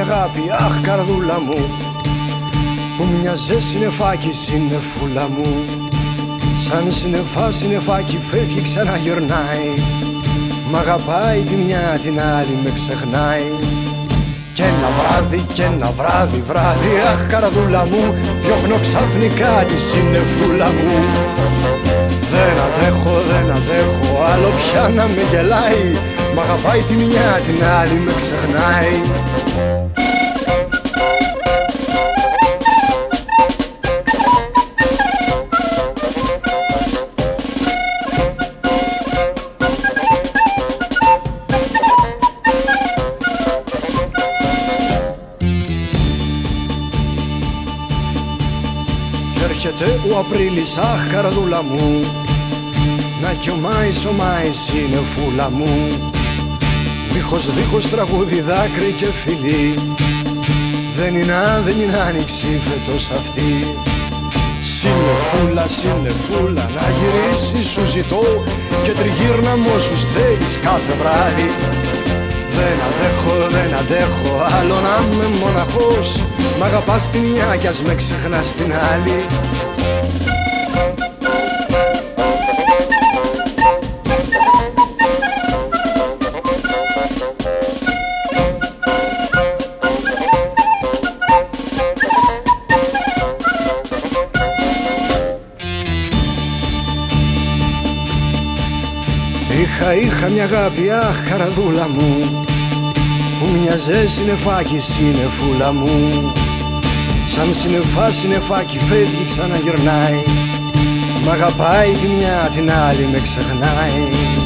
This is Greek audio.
αγάπη, αχ καρδούλα μου Που μοιάζε συνεφάκι συνεφούλα μου. Σαν συνεφά συνεφάκι φεύγει ξαναγυρνάει. Μ' αγαπάει τη μια την άλλη με ξεχνάει. Και ένα βράδυ και ένα βράδυ βράδυ Αχ καρδούλα μου διώχνω ξαφνικά τη συνεφούλα μου. Δεν αντέχω δεν αντέχω άλλο πια να με γελάει Μ' αγαπάει τη μια την άλλη με ξεχνάει. Έρχεται ο Απρίλης, αχ καρδούλα μου Να κι ο Μάης, ο Μάης είναι φούλα μου Δίχως δίχως τραγούδι, δάκρυ και φιλί Δεν είναι, δεν είναι άνοιξη φέτος αυτή. Συνεφούλα, συνεφούλα να γυρίσεις σου ζητώ. Και τριγύρνα μου όσους θέλεις κάθε βράδυ. Δεν αντέχω, δεν αντέχω άλλο να είμαι μοναχός. Μ' αγαπάς τη μια κι ας με ξεχνάς την άλλη Είχα, είχα μια αγάπη, αχ καραδούλα μου Που μοιάζε συνεφάκι, συνεφούλα μου. Σαν συνεφά, συνεφάκι φεύγει ξαναγυρνάει Μ' αγαπάει τη μια την άλλη με ξεχνάει. Λα λα λα